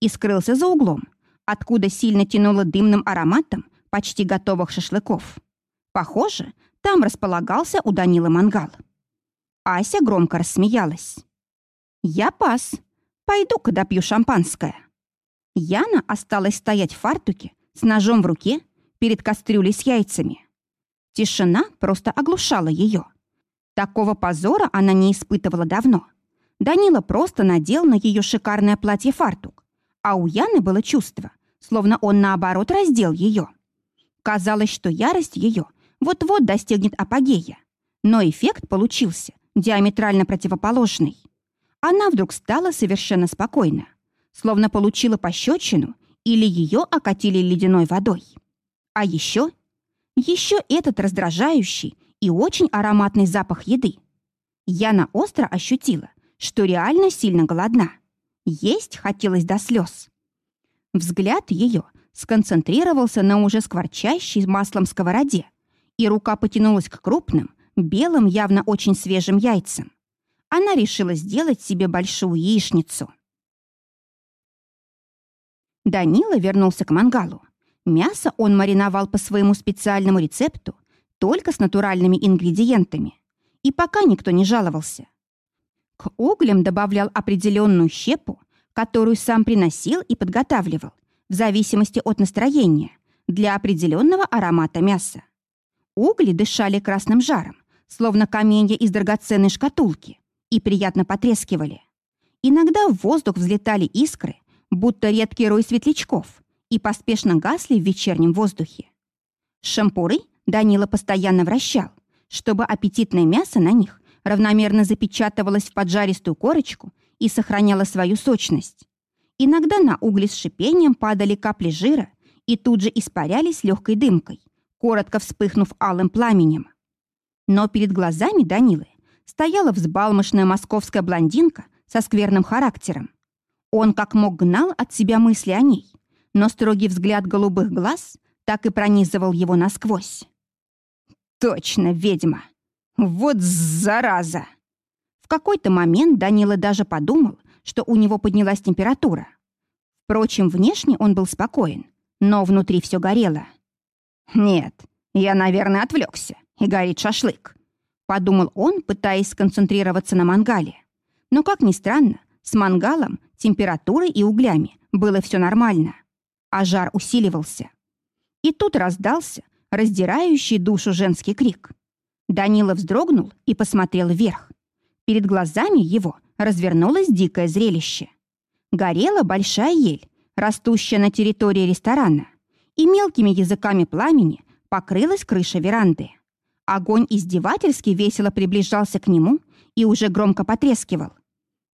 и скрылся за углом, откуда сильно тянуло дымным ароматом почти готовых шашлыков. Похоже, там располагался у Данила мангал. Ася громко рассмеялась. «Я пас. Пойду-ка допью шампанское». Яна осталась стоять в фартуке с ножом в руке перед кастрюлей с яйцами. Тишина просто оглушала ее. Такого позора она не испытывала давно. Данила просто надел на ее шикарное платье фартук, а у Яны было чувство, словно он наоборот раздел ее. Казалось, что ярость ее вот-вот достигнет апогея, но эффект получился диаметрально противоположный. Она вдруг стала совершенно спокойна, словно получила пощечину или ее окатили ледяной водой. А еще еще этот раздражающий и очень ароматный запах еды. Яна остро ощутила, что реально сильно голодна. Есть хотелось до слез. Взгляд ее сконцентрировался на уже скворчащей маслом сковороде, и рука потянулась к крупным, белым, явно очень свежим яйцам. Она решила сделать себе большую яичницу. Данила вернулся к мангалу. Мясо он мариновал по своему специальному рецепту, только с натуральными ингредиентами. И пока никто не жаловался. К углям добавлял определенную щепу, которую сам приносил и подготавливал, в зависимости от настроения, для определенного аромата мяса. Угли дышали красным жаром, словно каменья из драгоценной шкатулки, и приятно потрескивали. Иногда в воздух взлетали искры, будто редкий рой светлячков, и поспешно гасли в вечернем воздухе. Шампуры Данила постоянно вращал, чтобы аппетитное мясо на них равномерно запечатывалось в поджаристую корочку и сохраняло свою сочность. Иногда на угли с шипением падали капли жира и тут же испарялись легкой дымкой, коротко вспыхнув алым пламенем. Но перед глазами Данилы стояла взбалмошная московская блондинка со скверным характером. Он как мог гнал от себя мысли о ней, но строгий взгляд голубых глаз так и пронизывал его насквозь. «Точно, ведьма! Вот зараза!» В какой-то момент Данила даже подумал, что у него поднялась температура. Впрочем, внешне он был спокоен, но внутри все горело. «Нет, я, наверное, отвлекся, и горит шашлык», — подумал он, пытаясь сконцентрироваться на мангале. Но, как ни странно, с мангалом, температурой и углями было все нормально а жар усиливался. И тут раздался раздирающий душу женский крик. Данила вздрогнул и посмотрел вверх. Перед глазами его развернулось дикое зрелище. Горела большая ель, растущая на территории ресторана, и мелкими языками пламени покрылась крыша веранды. Огонь издевательски весело приближался к нему и уже громко потрескивал.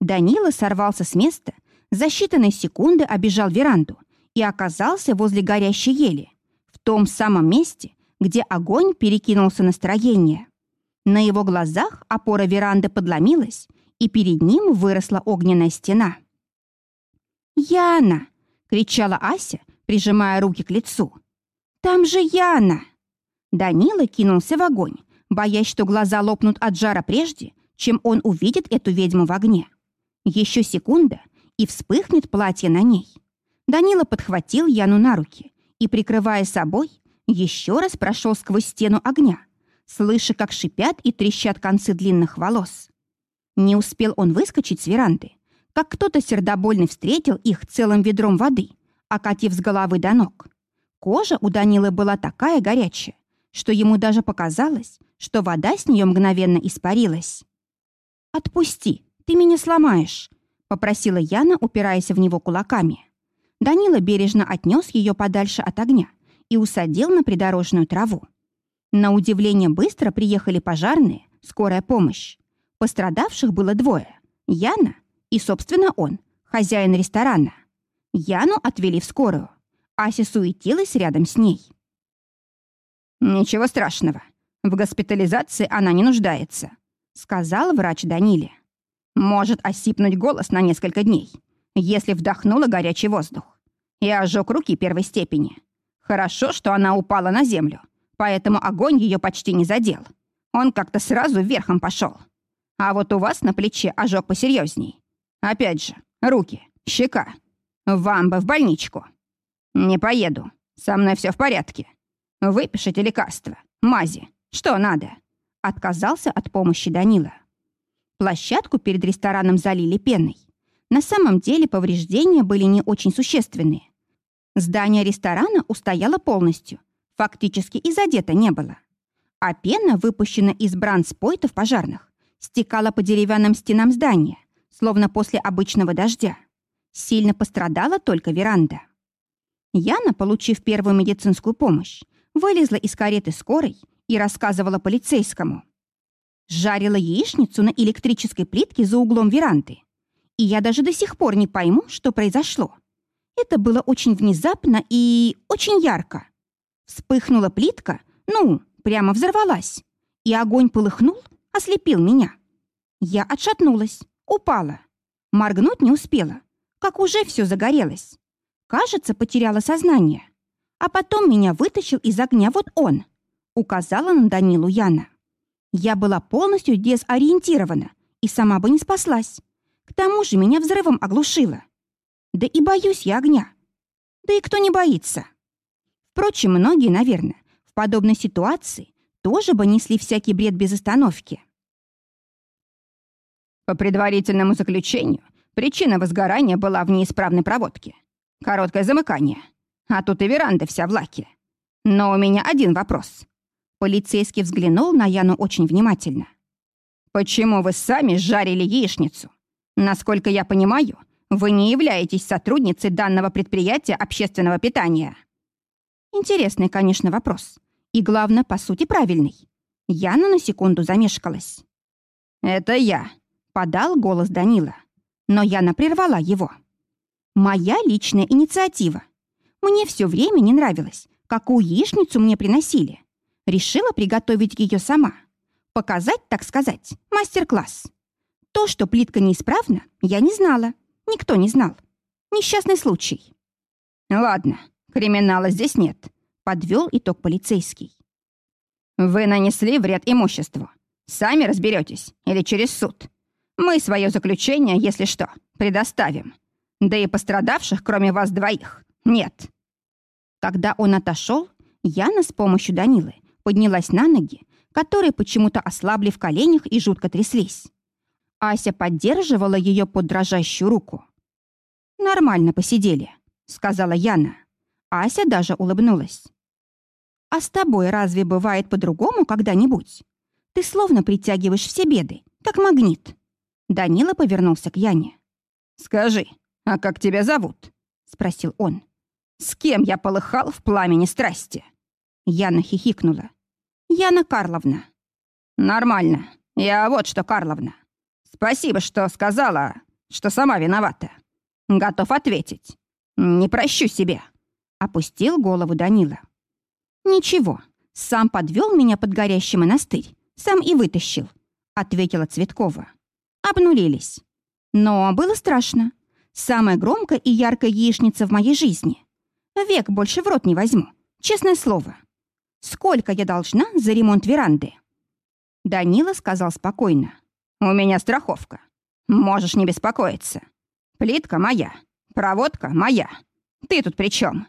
Данила сорвался с места, за считанные секунды обежал веранду и оказался возле горящей ели, в том самом месте, где огонь перекинулся на строение. На его глазах опора веранды подломилась, и перед ним выросла огненная стена. «Яна!» — кричала Ася, прижимая руки к лицу. «Там же Яна!» Данила кинулся в огонь, боясь, что глаза лопнут от жара прежде, чем он увидит эту ведьму в огне. Еще секунда, и вспыхнет платье на ней. Данила подхватил Яну на руки и, прикрывая собой, еще раз прошел сквозь стену огня, слыша, как шипят и трещат концы длинных волос. Не успел он выскочить с веранды, как кто-то сердобольный встретил их целым ведром воды, окатив с головы до ног. Кожа у Данилы была такая горячая, что ему даже показалось, что вода с нее мгновенно испарилась. «Отпусти, ты меня сломаешь», — попросила Яна, упираясь в него кулаками. Данила бережно отнес ее подальше от огня и усадил на придорожную траву. На удивление быстро приехали пожарные, скорая помощь. Пострадавших было двое — Яна и, собственно, он, хозяин ресторана. Яну отвели в скорую. Ася суетилась рядом с ней. «Ничего страшного. В госпитализации она не нуждается», — сказал врач Даниле. «Может осипнуть голос на несколько дней, если вдохнула горячий воздух. И ожог руки первой степени. Хорошо, что она упала на землю, поэтому огонь ее почти не задел. Он как-то сразу вверхом пошел. А вот у вас на плече ожог посерьезней. Опять же, руки, щека. Вам бы в больничку. Не поеду. Со мной все в порядке. Выпишите лекарства, мази, что надо. Отказался от помощи Данила. Площадку перед рестораном залили пеной. На самом деле повреждения были не очень существенные. Здание ресторана устояло полностью, фактически и задето не было. А пена, выпущенная из бранспойтов пожарных, стекала по деревянным стенам здания, словно после обычного дождя. Сильно пострадала только веранда. Яна, получив первую медицинскую помощь, вылезла из кареты скорой и рассказывала полицейскому. Жарила яичницу на электрической плитке за углом веранды. И я даже до сих пор не пойму, что произошло. Это было очень внезапно и очень ярко. Вспыхнула плитка, ну, прямо взорвалась. И огонь полыхнул, ослепил меня. Я отшатнулась, упала. Моргнуть не успела, как уже все загорелось. Кажется, потеряла сознание. А потом меня вытащил из огня вот он. Указала на Данилу Яна. Я была полностью дезориентирована и сама бы не спаслась. К тому же меня взрывом оглушило. Да и боюсь я огня. Да и кто не боится? Впрочем, многие, наверное, в подобной ситуации тоже бы несли всякий бред без остановки. По предварительному заключению, причина возгорания была в неисправной проводке. Короткое замыкание. А тут и веранда вся в лаке. Но у меня один вопрос. Полицейский взглянул на Яну очень внимательно. «Почему вы сами жарили яичницу? Насколько я понимаю, вы не являетесь сотрудницей данного предприятия общественного питания». Интересный, конечно, вопрос. И, главное, по сути, правильный. Яна на секунду замешкалась. «Это я», — подал голос Данила. Но Яна прервала его. «Моя личная инициатива. Мне все время не нравилось, какую яичницу мне приносили. Решила приготовить ее сама. Показать, так сказать, мастер-класс. То, что плитка неисправна, я не знала. Никто не знал. Несчастный случай. Ладно, криминала здесь нет, подвел итог полицейский. Вы нанесли вред имуществу. Сами разберетесь или через суд. Мы свое заключение, если что, предоставим. Да и пострадавших, кроме вас двоих, нет. Когда он отошел, Яна с помощью Данилы поднялась на ноги, которые почему-то ослабли в коленях и жутко тряслись. Ася поддерживала ее под дрожащую руку. «Нормально посидели», — сказала Яна. Ася даже улыбнулась. «А с тобой разве бывает по-другому когда-нибудь? Ты словно притягиваешь все беды, как магнит. Данила повернулся к Яне. «Скажи, а как тебя зовут?» — спросил он. «С кем я полыхал в пламени страсти?» Яна хихикнула. «Яна Карловна». «Нормально. Я вот что, Карловна. Спасибо, что сказала, что сама виновата. Готов ответить. Не прощу себе». Опустил голову Данила. «Ничего, сам подвел меня под горящий монастырь, сам и вытащил», — ответила Цветкова. Обнулились. Но было страшно. Самая громкая и яркая яичница в моей жизни. Век больше в рот не возьму, честное слово. Сколько я должна за ремонт веранды?» Данила сказал спокойно. «У меня страховка. Можешь не беспокоиться. Плитка моя, проводка моя. Ты тут при чем?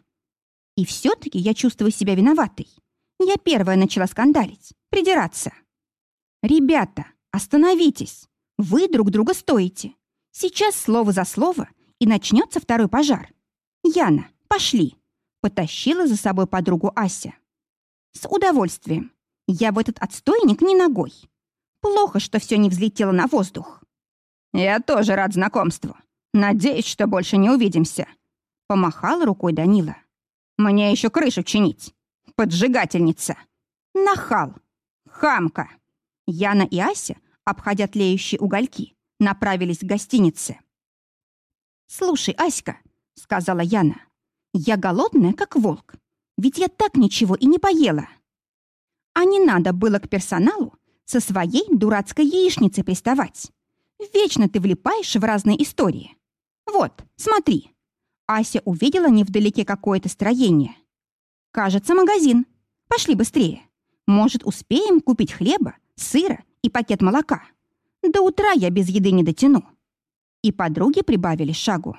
И все таки я чувствую себя виноватой. Я первая начала скандалить, придираться. «Ребята, остановитесь. Вы друг друга стоите. Сейчас слово за слово, и начнется второй пожар. Яна, пошли!» Потащила за собой подругу Ася. «С удовольствием. Я в этот отстойник не ногой. Плохо, что все не взлетело на воздух». «Я тоже рад знакомству. Надеюсь, что больше не увидимся», — помахал рукой Данила. «Мне еще крышу чинить. Поджигательница. Нахал. Хамка». Яна и Ася, обходя тлеющие угольки, направились к гостинице. «Слушай, Аська», — сказала Яна, — «я голодная, как волк. Ведь я так ничего и не поела». А не надо было к персоналу со своей дурацкой яичницей приставать. Вечно ты влипаешь в разные истории. Вот, смотри. Ася увидела невдалеке какое-то строение. Кажется, магазин. Пошли быстрее. Может, успеем купить хлеба, сыра и пакет молока. До утра я без еды не дотяну. И подруги прибавили шагу.